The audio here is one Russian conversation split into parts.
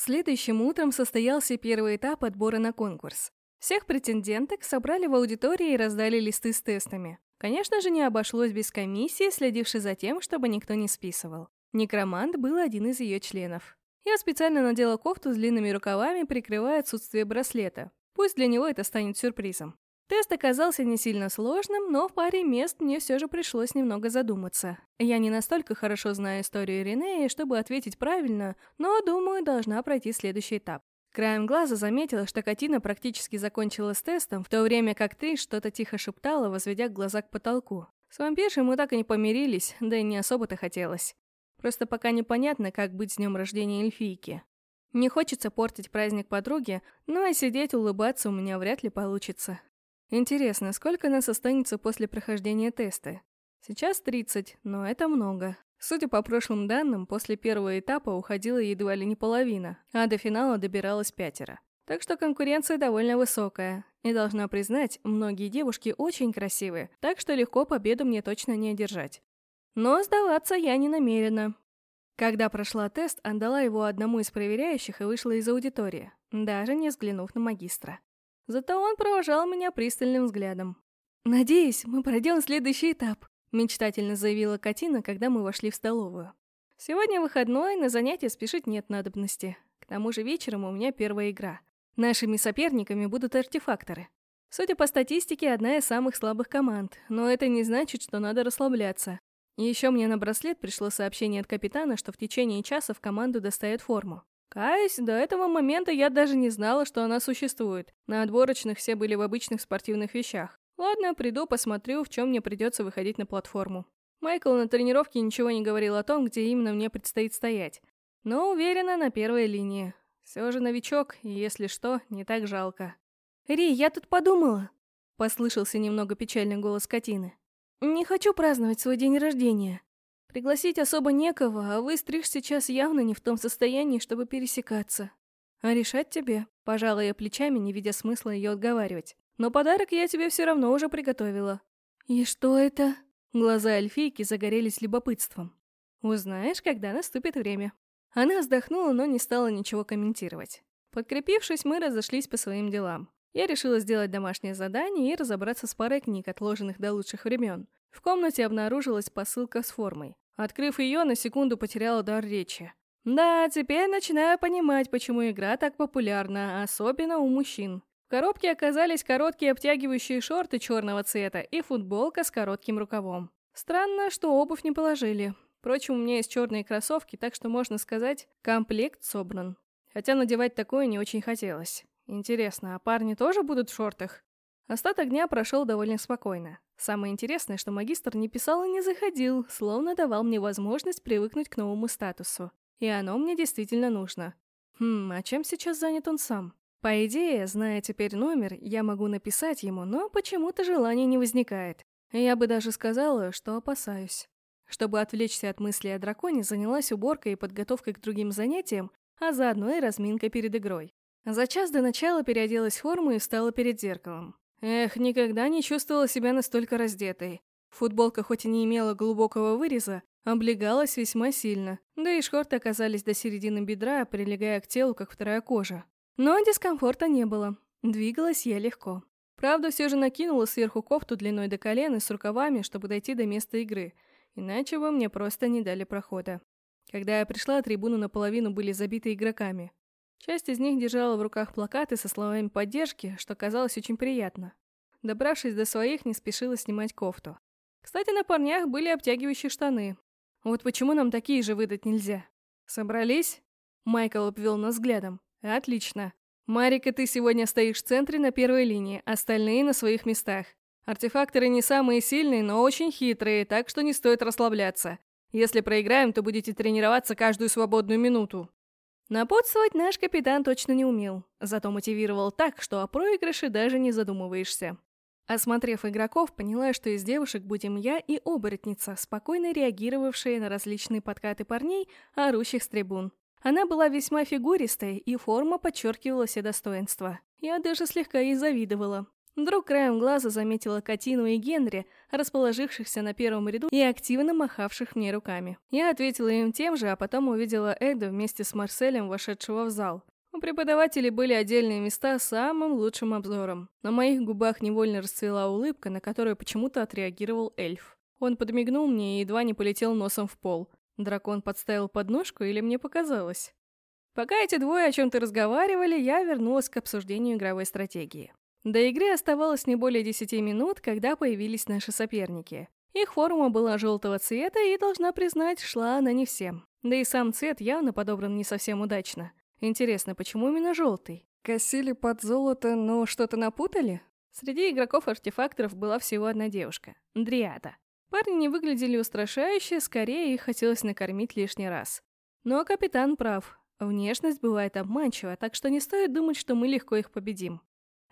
Следующим утром состоялся первый этап отбора на конкурс. Всех претенденток собрали в аудитории и раздали листы с тестами. Конечно же, не обошлось без комиссии, следившей за тем, чтобы никто не списывал. Некромант был один из ее членов. Я специально надела кофту с длинными рукавами, прикрывая отсутствие браслета. Пусть для него это станет сюрпризом. Тест оказался не сильно сложным, но в паре мест мне все же пришлось немного задуматься. Я не настолько хорошо знаю историю Ренеи, чтобы ответить правильно, но, думаю, должна пройти следующий этап. Краем глаза заметила, что Катина практически закончила с тестом, в то время как ты что-то тихо шептала, возведя глаза к потолку. С вампиршей мы так и не помирились, да и не особо-то хотелось. Просто пока непонятно, как быть с днем рождения эльфийки. Не хочется портить праздник подруги, но и сидеть улыбаться у меня вряд ли получится. Интересно, сколько нас останется после прохождения теста? Сейчас 30, но это много. Судя по прошлым данным, после первого этапа уходила едва ли не половина, а до финала добиралось пятеро. Так что конкуренция довольно высокая. И должна признать, многие девушки очень красивые, так что легко победу мне точно не одержать. Но сдаваться я не намерена. Когда прошла тест, отдала его одному из проверяющих и вышла из аудитории, даже не взглянув на магистра. Зато он провожал меня пристальным взглядом. «Надеюсь, мы пройдем следующий этап», — мечтательно заявила Катина, когда мы вошли в столовую. «Сегодня выходной, на занятия спешить нет надобности. К тому же вечером у меня первая игра. Нашими соперниками будут артефакторы. Судя по статистике, одна из самых слабых команд, но это не значит, что надо расслабляться. еще мне на браслет пришло сообщение от капитана, что в течение часа в команду доставят форму. Каюсь, до этого момента я даже не знала, что она существует. На отборочных все были в обычных спортивных вещах. Ладно, приду, посмотрю, в чем мне придется выходить на платформу. Майкл на тренировке ничего не говорил о том, где именно мне предстоит стоять. Но уверена, на первой линии. Все же новичок, и если что, не так жалко. «Ри, я тут подумала!» Послышался немного печальный голос Катины. «Не хочу праздновать свой день рождения. Пригласить особо некого, а вы, Стриж, сейчас явно не в том состоянии, чтобы пересекаться. А решать тебе, пожалуй, я плечами, не видя смысла ее отговаривать. Но подарок я тебе все равно уже приготовила. И что это? Глаза эльфийки загорелись любопытством. Узнаешь, когда наступит время. Она вздохнула, но не стала ничего комментировать. Подкрепившись, мы разошлись по своим делам. Я решила сделать домашнее задание и разобраться с парой книг, отложенных до лучших времен. В комнате обнаружилась посылка с формой. Открыв ее, на секунду потеряла дар речи. Да, теперь начинаю понимать, почему игра так популярна, особенно у мужчин. В коробке оказались короткие обтягивающие шорты черного цвета и футболка с коротким рукавом. Странно, что обувь не положили. Впрочем, у меня есть черные кроссовки, так что можно сказать, комплект собран. Хотя надевать такое не очень хотелось. Интересно, а парни тоже будут в шортах? Остаток дня прошел довольно спокойно. Самое интересное, что магистр не писал и не заходил, словно давал мне возможность привыкнуть к новому статусу. И оно мне действительно нужно. Хм, а чем сейчас занят он сам? По идее, зная теперь номер, я могу написать ему, но почему-то желания не возникает. Я бы даже сказала, что опасаюсь. Чтобы отвлечься от мысли о драконе, занялась уборкой и подготовкой к другим занятиям, а заодно и разминкой перед игрой. За час до начала переоделась в форму и встала перед зеркалом. Эх, никогда не чувствовала себя настолько раздетой. Футболка хоть и не имела глубокого выреза, облегалась весьма сильно, да и шорты оказались до середины бедра, прилегая к телу, как вторая кожа. Но дискомфорта не было. Двигалась я легко. Правда, все же накинула сверху кофту длиной до колен и с рукавами, чтобы дойти до места игры, иначе бы мне просто не дали прохода. Когда я пришла, трибуны наполовину были забиты игроками. Часть из них держала в руках плакаты со словами поддержки, что казалось очень приятно. Добравшись до своих, не спешила снимать кофту. Кстати, на парнях были обтягивающие штаны. Вот почему нам такие же выдать нельзя? Собрались? Майкл обвел нас взглядом. Отлично. Марика, ты сегодня стоишь в центре на первой линии, остальные на своих местах. Артефакторы не самые сильные, но очень хитрые, так что не стоит расслабляться. Если проиграем, то будете тренироваться каждую свободную минуту. Напутствовать наш капитан точно не умел, зато мотивировал так, что о проигрыше даже не задумываешься. Осмотрев игроков, поняла, что из девушек будем я и оборотница, спокойно реагировавшая на различные подкаты парней, орущих с трибун. Она была весьма фигуристой, и форма подчеркивала все достоинства. Я даже слегка ей завидовала. Вдруг краем глаза заметила Катину и Генри, расположившихся на первом ряду и активно махавших мне руками. Я ответила им тем же, а потом увидела Эду вместе с Марселем, вошедшего в зал. У преподавателей были отдельные места с самым лучшим обзором. На моих губах невольно расцвела улыбка, на которую почему-то отреагировал эльф. Он подмигнул мне и едва не полетел носом в пол. Дракон подставил подножку или мне показалось? Пока эти двое о чем-то разговаривали, я вернулась к обсуждению игровой стратегии. До игры оставалось не более 10 минут, когда появились наши соперники. Их форма была желтого цвета и, должна признать, шла она не всем. Да и сам цвет явно подобран не совсем удачно. Интересно, почему именно желтый? Косили под золото, но что-то напутали? Среди игроков-артефакторов была всего одна девушка — Дриада. Парни не выглядели устрашающе, скорее их хотелось накормить лишний раз. Но капитан прав. Внешность бывает обманчива, так что не стоит думать, что мы легко их победим.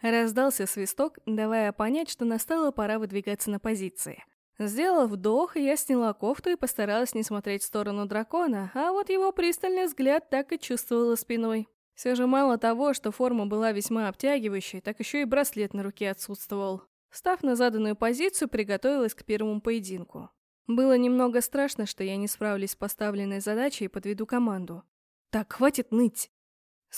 Раздался свисток, давая понять, что настала пора выдвигаться на позиции. Сделав вдох, я сняла кофту и постаралась не смотреть в сторону дракона, а вот его пристальный взгляд так и чувствовала спиной. Все же мало того, что форма была весьма обтягивающей, так еще и браслет на руке отсутствовал. Став на заданную позицию, приготовилась к первому поединку. Было немного страшно, что я не справлюсь с поставленной задачей и подведу команду. «Так, хватит ныть!»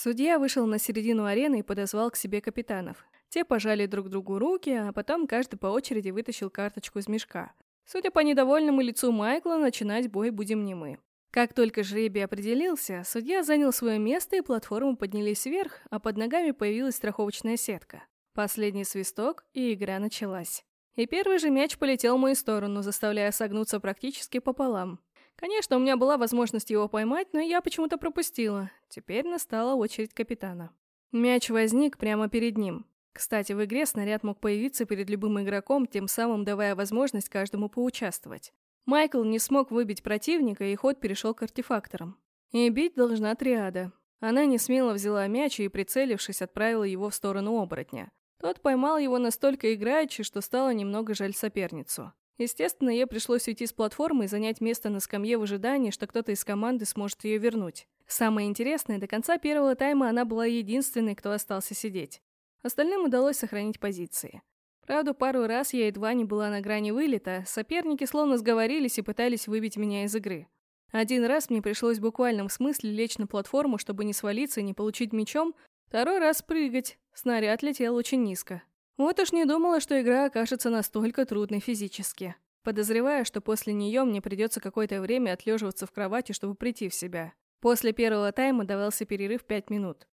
Судья вышел на середину арены и подозвал к себе капитанов. Те пожали друг другу руки, а потом каждый по очереди вытащил карточку из мешка. Судя по недовольному лицу Майкла, начинать бой будем не мы. Как только жребий определился, судья занял свое место и платформы поднялись вверх, а под ногами появилась страховочная сетка. Последний свисток, и игра началась. И первый же мяч полетел в мою сторону, заставляя согнуться практически пополам. Конечно, у меня была возможность его поймать, но я почему-то пропустила. Теперь настала очередь капитана. Мяч возник прямо перед ним. Кстати, в игре снаряд мог появиться перед любым игроком, тем самым давая возможность каждому поучаствовать. Майкл не смог выбить противника, и ход перешел к артефакторам. И бить должна триада. Она не смело взяла мяч и, прицелившись, отправила его в сторону оборотня. Тот поймал его настолько играючи, что стало немного жаль соперницу. Естественно, ей пришлось уйти с платформы и занять место на скамье в ожидании, что кто-то из команды сможет ее вернуть. Самое интересное, до конца первого тайма она была единственной, кто остался сидеть. Остальным удалось сохранить позиции. Правда, пару раз я едва не была на грани вылета, соперники словно сговорились и пытались выбить меня из игры. Один раз мне пришлось в буквальном смысле лечь на платформу, чтобы не свалиться и не получить мячом, второй раз прыгать, снаряд летел очень низко. Вот уж не думала, что игра окажется настолько трудной физически. Подозревая, что после нее мне придется какое-то время отлеживаться в кровати, чтобы прийти в себя. После первого тайма давался перерыв пять минут.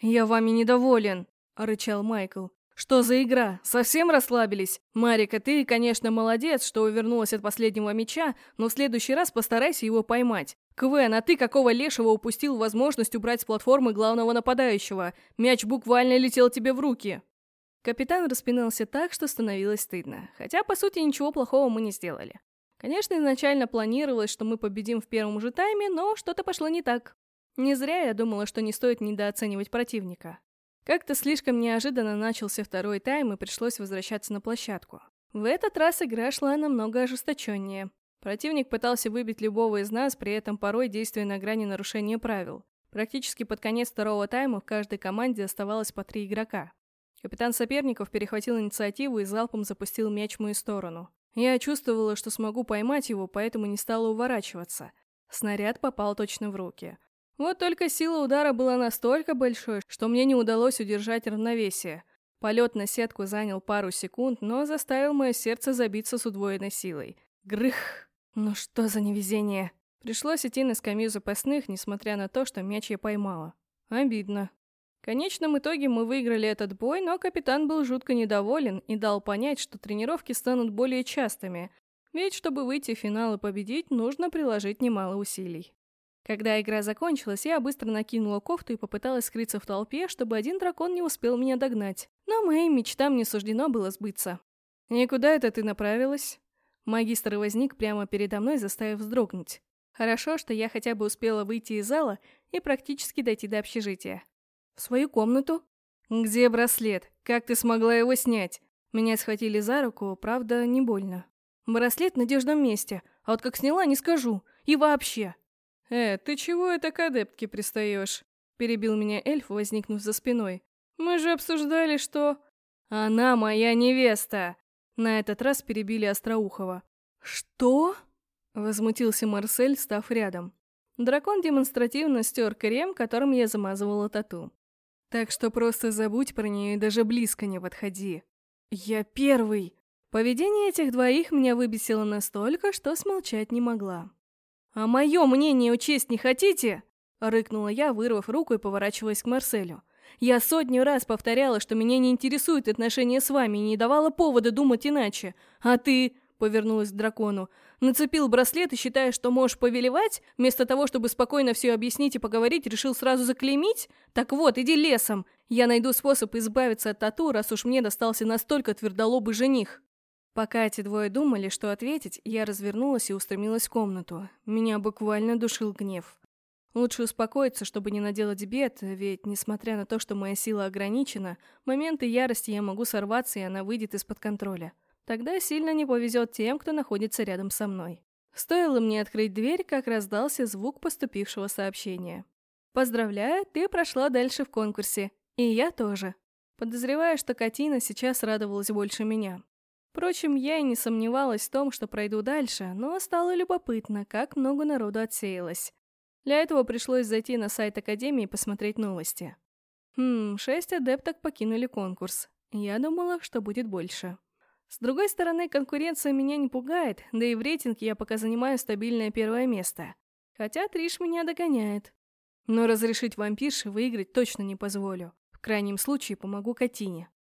«Я вами недоволен!» – рычал Майкл. «Что за игра? Совсем расслабились? Марика, ты, конечно, молодец, что увернулась от последнего мяча, но в следующий раз постарайся его поймать. Квен, а ты какого лешего упустил возможность убрать с платформы главного нападающего? Мяч буквально летел тебе в руки!» Капитан распинался так, что становилось стыдно. Хотя, по сути, ничего плохого мы не сделали. Конечно, изначально планировалось, что мы победим в первом же тайме, но что-то пошло не так. Не зря я думала, что не стоит недооценивать противника. Как-то слишком неожиданно начался второй тайм, и пришлось возвращаться на площадку. В этот раз игра шла намного ожесточеннее. Противник пытался выбить любого из нас, при этом порой действуя на грани нарушения правил. Практически под конец второго тайма в каждой команде оставалось по три игрока. Капитан соперников перехватил инициативу и залпом запустил мяч в мою сторону. Я чувствовала, что смогу поймать его, поэтому не стала уворачиваться. Снаряд попал точно в руки. Вот только сила удара была настолько большой, что мне не удалось удержать равновесие. Полет на сетку занял пару секунд, но заставил мое сердце забиться с удвоенной силой. Грых! Ну что за невезение! Пришлось идти на скамью запасных, несмотря на то, что мяч я поймала. Обидно. Конечном итоге мы выиграли этот бой, но капитан был жутко недоволен и дал понять, что тренировки станут более частыми, ведь чтобы выйти в финал и победить, нужно приложить немало усилий. Когда игра закончилась, я быстро накинула кофту и попыталась скрыться в толпе, чтобы один дракон не успел меня догнать. Но моим мечтам не суждено было сбыться. «Никуда это ты направилась?» Магистр возник прямо передо мной, заставив вздрогнуть. Хорошо, что я хотя бы успела выйти из зала и практически дойти до общежития. В свою комнату? Где браслет? Как ты смогла его снять? Меня схватили за руку, правда, не больно. Браслет в надежном месте, а вот как сняла, не скажу. И вообще. Э, ты чего это к адептке пристаешь? Перебил меня эльф, возникнув за спиной. Мы же обсуждали, что... «Она моя невеста!» На этот раз перебили Остроухова. «Что?» — возмутился Марсель, став рядом. Дракон демонстративно стер крем, которым я замазывала тату. «Так что просто забудь про нее и даже близко не подходи». «Я первый!» Поведение этих двоих меня выбесило настолько, что смолчать не могла. «А мое мнение учесть не хотите?» — рыкнула я, вырвав руку и поворачиваясь к Марселю. «Я сотню раз повторяла, что меня не интересуют отношения с вами и не давала повода думать иначе. А ты...» — повернулась к дракону. «Нацепил браслет и, считая, что можешь повелевать, вместо того, чтобы спокойно все объяснить и поговорить, решил сразу заклеймить? Так вот, иди лесом. Я найду способ избавиться от тату, раз уж мне достался настолько твердолобый жених». Пока эти двое думали, что ответить, я развернулась и устремилась в комнату. Меня буквально душил гнев. Лучше успокоиться, чтобы не наделать бед, ведь, несмотря на то, что моя сила ограничена, моменты ярости я могу сорваться, и она выйдет из-под контроля. Тогда сильно не повезет тем, кто находится рядом со мной. Стоило мне открыть дверь, как раздался звук поступившего сообщения. «Поздравляю, ты прошла дальше в конкурсе. И я тоже». Подозреваю, что Катина сейчас радовалась больше меня. Впрочем, я и не сомневалась в том, что пройду дальше, но стало любопытно, как много народу отсеялось. Для этого пришлось зайти на сайт Академии и посмотреть новости. Хм, шесть адепток покинули конкурс. Я думала, что будет больше. С другой стороны, конкуренция меня не пугает, да и в рейтинге я пока занимаю стабильное первое место. Хотя Триш меня догоняет. Но разрешить вампирше выиграть точно не позволю. В крайнем случае помогу Катине.